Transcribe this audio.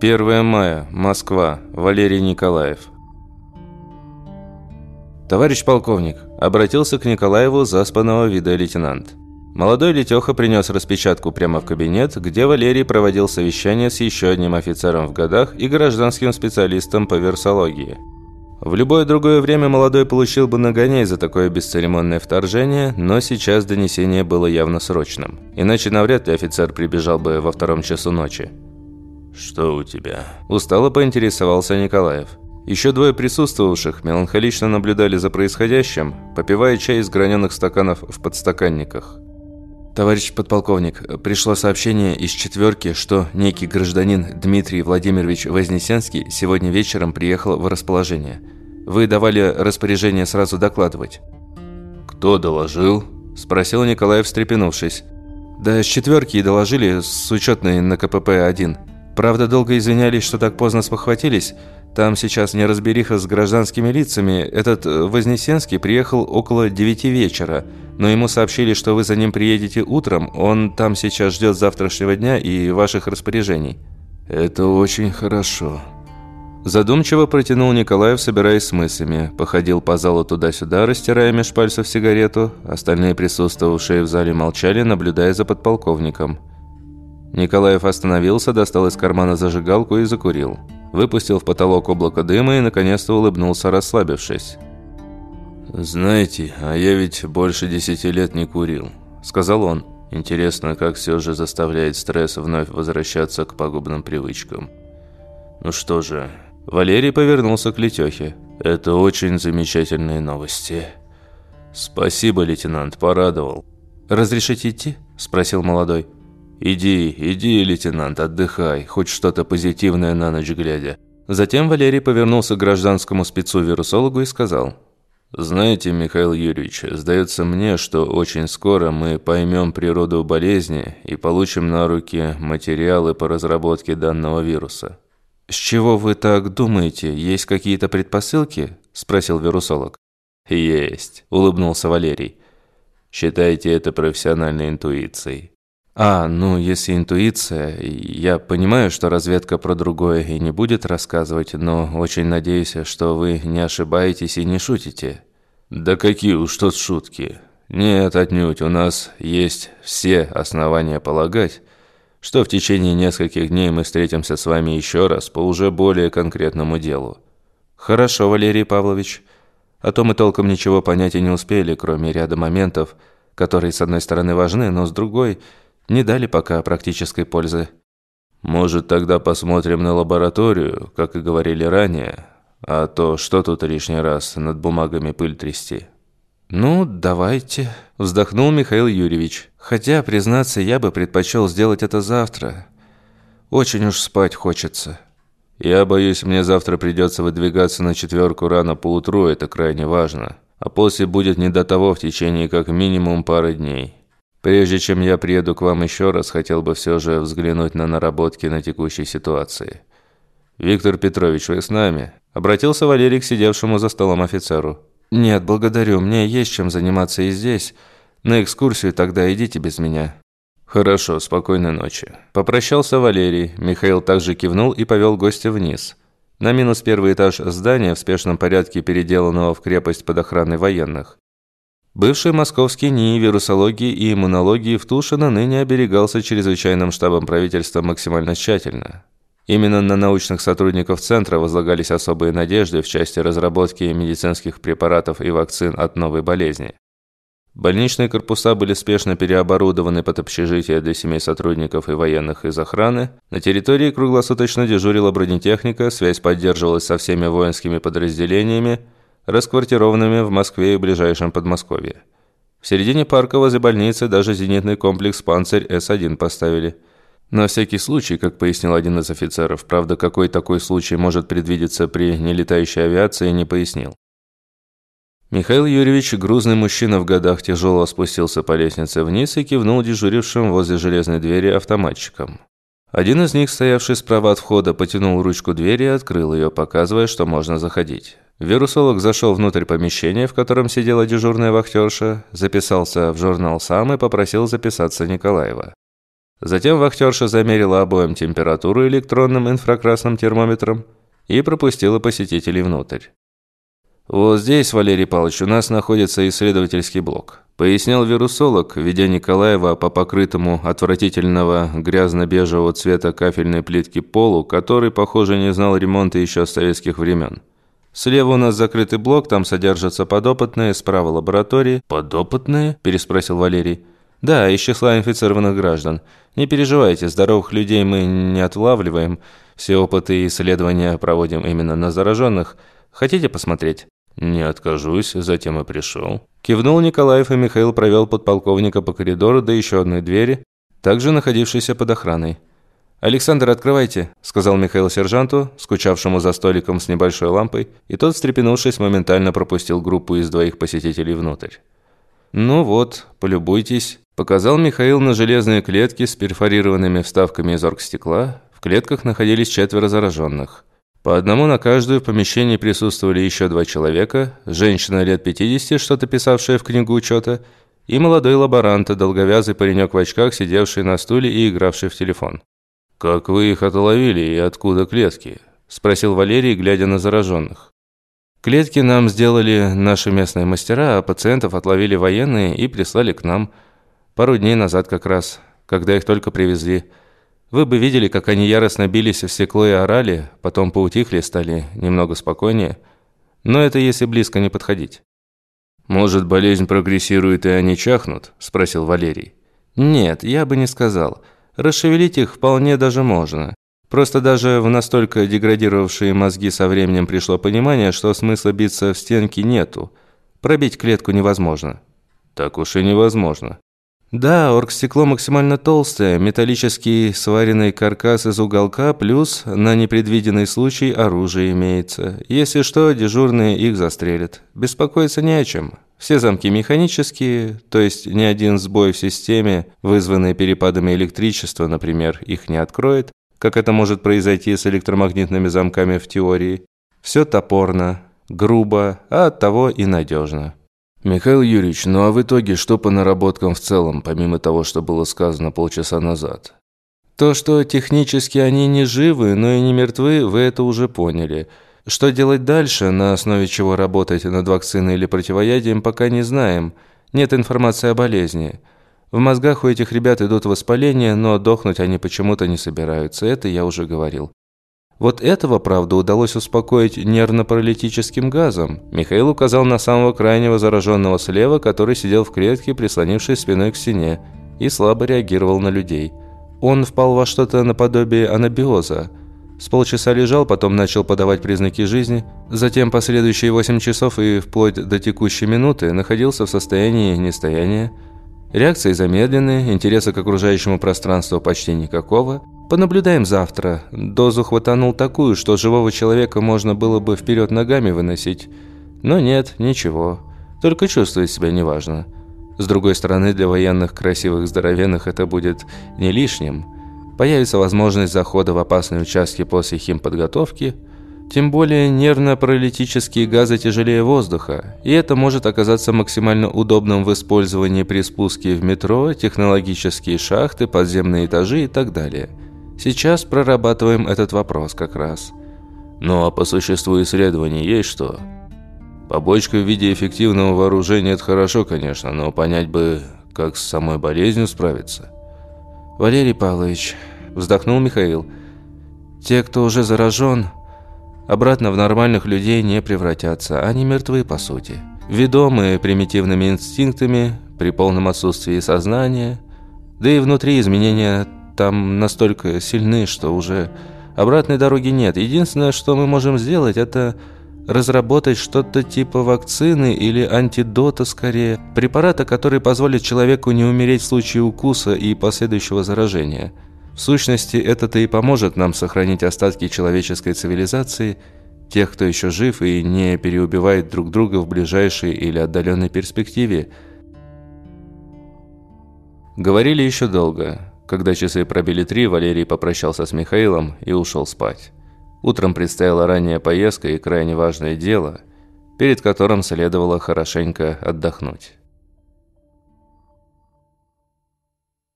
1 мая, Москва, Валерий Николаев. «Товарищ полковник», – обратился к Николаеву заспанного вида лейтенант. Молодой Летеха принес распечатку прямо в кабинет, где Валерий проводил совещание с еще одним офицером в годах и гражданским специалистом по версологии. В любое другое время молодой получил бы нагоняй за такое бесцеремонное вторжение, но сейчас донесение было явно срочным. Иначе навряд ли офицер прибежал бы во втором часу ночи. «Что у тебя?» Устало поинтересовался Николаев. Еще двое присутствовавших меланхолично наблюдали за происходящим, попивая чай из граненых стаканов в подстаканниках. «Товарищ подполковник, пришло сообщение из четверки, что некий гражданин Дмитрий Владимирович Вознесенский сегодня вечером приехал в расположение. Вы давали распоряжение сразу докладывать». «Кто доложил?» – спросил Николаев, встрепенувшись. «Да с четверки и доложили, с учетной на КПП-1. Правда, долго извинялись, что так поздно спохватились». Там сейчас неразбериха с гражданскими лицами. Этот э, Вознесенский приехал около девяти вечера, но ему сообщили, что вы за ним приедете утром. Он там сейчас ждет завтрашнего дня и ваших распоряжений». «Это очень хорошо». Задумчиво протянул Николаев, собираясь с мыслями. Походил по залу туда-сюда, растирая меж пальцев сигарету. Остальные присутствовавшие в зале молчали, наблюдая за подполковником. Николаев остановился, достал из кармана зажигалку и закурил. Выпустил в потолок облако дыма и наконец-то улыбнулся, расслабившись. «Знаете, а я ведь больше десяти лет не курил», – сказал он. «Интересно, как все же заставляет стресс вновь возвращаться к пагубным привычкам». «Ну что же...» Валерий повернулся к Летехе. «Это очень замечательные новости». «Спасибо, лейтенант, порадовал». «Разрешите идти?» – спросил молодой. «Иди, иди, лейтенант, отдыхай, хоть что-то позитивное на ночь глядя». Затем Валерий повернулся к гражданскому спецу-вирусологу и сказал. «Знаете, Михаил Юрьевич, сдается мне, что очень скоро мы поймем природу болезни и получим на руки материалы по разработке данного вируса». «С чего вы так думаете? Есть какие-то предпосылки?» – спросил вирусолог. «Есть», – улыбнулся Валерий. «Считайте это профессиональной интуицией». А, ну, если интуиция, я понимаю, что разведка про другое и не будет рассказывать, но очень надеюсь, что вы не ошибаетесь и не шутите. Да какие уж тут шутки. Нет, отнюдь, у нас есть все основания полагать, что в течение нескольких дней мы встретимся с вами еще раз по уже более конкретному делу. Хорошо, Валерий Павлович. А то мы толком ничего понять и не успели, кроме ряда моментов, которые с одной стороны важны, но с другой – не дали пока практической пользы. Может, тогда посмотрим на лабораторию, как и говорили ранее, а то что тут лишний раз над бумагами пыль трясти? «Ну, давайте», – вздохнул Михаил Юрьевич. «Хотя, признаться, я бы предпочел сделать это завтра. Очень уж спать хочется». «Я боюсь, мне завтра придется выдвигаться на четверку рано поутру, это крайне важно. А после будет не до того в течение как минимум пары дней. Прежде чем я приеду к вам еще раз, хотел бы все же взглянуть на наработки на текущей ситуации. Виктор Петрович, вы с нами?» Обратился Валерий к сидевшему за столом офицеру. «Нет, благодарю, мне есть чем заниматься и здесь. На экскурсию тогда идите без меня». «Хорошо, спокойной ночи». Попрощался Валерий. Михаил также кивнул и повел гостя вниз. На минус первый этаж здания в спешном порядке переделанного в крепость под охраной военных. Бывший московский НИИ вирусологии и иммунологии в Тушино ныне оберегался чрезвычайным штабом правительства максимально тщательно. Именно на научных сотрудников центра возлагались особые надежды в части разработки медицинских препаратов и вакцин от новой болезни. Больничные корпуса были спешно переоборудованы под общежитие для семей сотрудников и военных из охраны. На территории круглосуточно дежурила бронетехника, связь поддерживалась со всеми воинскими подразделениями – расквартированными в Москве и ближайшем Подмосковье. В середине парка возле больницы даже зенитный комплекс «Панцирь С-1» поставили. На всякий случай, как пояснил один из офицеров, правда, какой такой случай может предвидеться при нелетающей авиации, не пояснил. Михаил Юрьевич, грузный мужчина в годах, тяжело спустился по лестнице вниз и кивнул дежурившим возле железной двери автоматчикам. Один из них, стоявший справа от входа, потянул ручку двери и открыл ее, показывая, что можно заходить. Вирусолог зашел внутрь помещения, в котором сидела дежурная вахтерша, записался в журнал сам и попросил записаться Николаева. Затем вахтерша замерила обоим температуру электронным инфракрасным термометром и пропустила посетителей внутрь. «Вот здесь, Валерий Павлович, у нас находится исследовательский блок», пояснил вирусолог, ведя Николаева по покрытому отвратительного грязно-бежевого цвета кафельной плитки полу, который, похоже, не знал ремонта еще с советских времен. «Слева у нас закрытый блок, там содержатся подопытные, справа лаборатории». «Подопытные?» – переспросил Валерий. «Да, из числа инфицированных граждан. Не переживайте, здоровых людей мы не отлавливаем. Все опыты и исследования проводим именно на зараженных. Хотите посмотреть?» «Не откажусь, затем и пришел». Кивнул Николаев, и Михаил провел подполковника по коридору до еще одной двери, также находившейся под охраной. «Александр, открывайте», – сказал Михаил сержанту, скучавшему за столиком с небольшой лампой, и тот, встрепенувшись, моментально пропустил группу из двоих посетителей внутрь. «Ну вот, полюбуйтесь», – показал Михаил на железные клетки с перфорированными вставками из оргстекла. В клетках находились четверо зараженных. По одному на каждую в помещении присутствовали еще два человека, женщина лет 50, что-то писавшая в книгу учета, и молодой лаборант, долговязый паренек в очках, сидевший на стуле и игравший в телефон. «Как вы их отловили и откуда клетки?» – спросил Валерий, глядя на зараженных. «Клетки нам сделали наши местные мастера, а пациентов отловили военные и прислали к нам. Пару дней назад как раз, когда их только привезли». Вы бы видели, как они яростно бились в стекло и орали, потом поутихли, стали немного спокойнее. Но это если близко не подходить. «Может, болезнь прогрессирует и они чахнут?» – спросил Валерий. «Нет, я бы не сказал. Расшевелить их вполне даже можно. Просто даже в настолько деградировавшие мозги со временем пришло понимание, что смысла биться в стенки нету. Пробить клетку невозможно». «Так уж и невозможно». Да, оргстекло максимально толстое, металлический сваренный каркас из уголка, плюс на непредвиденный случай оружие имеется. Если что, дежурные их застрелят. Беспокоиться не о чем. Все замки механические, то есть ни один сбой в системе, вызванный перепадами электричества, например, их не откроет, как это может произойти с электромагнитными замками в теории. Все топорно, грубо, а оттого и надежно. «Михаил Юрьевич, ну а в итоге что по наработкам в целом, помимо того, что было сказано полчаса назад?» «То, что технически они не живы, но и не мертвы, вы это уже поняли. Что делать дальше, на основе чего работать над вакциной или противоядием, пока не знаем. Нет информации о болезни. В мозгах у этих ребят идут воспаления, но дохнуть они почему-то не собираются, это я уже говорил. Вот этого, правда, удалось успокоить нервно-паралитическим газом. Михаил указал на самого крайнего зараженного слева, который сидел в клетке, прислонившись спиной к стене, и слабо реагировал на людей. Он впал во что-то наподобие анабиоза. С полчаса лежал, потом начал подавать признаки жизни. Затем последующие 8 часов и вплоть до текущей минуты находился в состоянии нестояния. Реакции замедленные, интереса к окружающему пространству почти никакого – Понаблюдаем завтра. Дозу хватанул такую, что живого человека можно было бы вперед ногами выносить. Но нет, ничего. Только чувствует себя неважно. С другой стороны, для военных красивых здоровенных это будет не лишним. Появится возможность захода в опасные участки после химподготовки. Тем более нервно-паралитические газы тяжелее воздуха, и это может оказаться максимально удобным в использовании при спуске в метро, технологические шахты, подземные этажи и так далее – Сейчас прорабатываем этот вопрос как раз. Ну а по существу исследований есть что? Побочка в виде эффективного вооружения – это хорошо, конечно, но понять бы, как с самой болезнью справиться. Валерий Павлович, вздохнул Михаил, те, кто уже заражен, обратно в нормальных людей не превратятся, они мертвы по сути. Ведомые примитивными инстинктами, при полном отсутствии сознания, да и внутри изменения там настолько сильны, что уже обратной дороги нет. Единственное, что мы можем сделать, это разработать что-то типа вакцины или антидота скорее, препарата, который позволит человеку не умереть в случае укуса и последующего заражения. В сущности, это-то и поможет нам сохранить остатки человеческой цивилизации, тех, кто еще жив и не переубивает друг друга в ближайшей или отдаленной перспективе. Говорили еще долго. Когда часы пробили три, Валерий попрощался с Михаилом и ушел спать. Утром предстояла ранняя поездка и крайне важное дело, перед которым следовало хорошенько отдохнуть.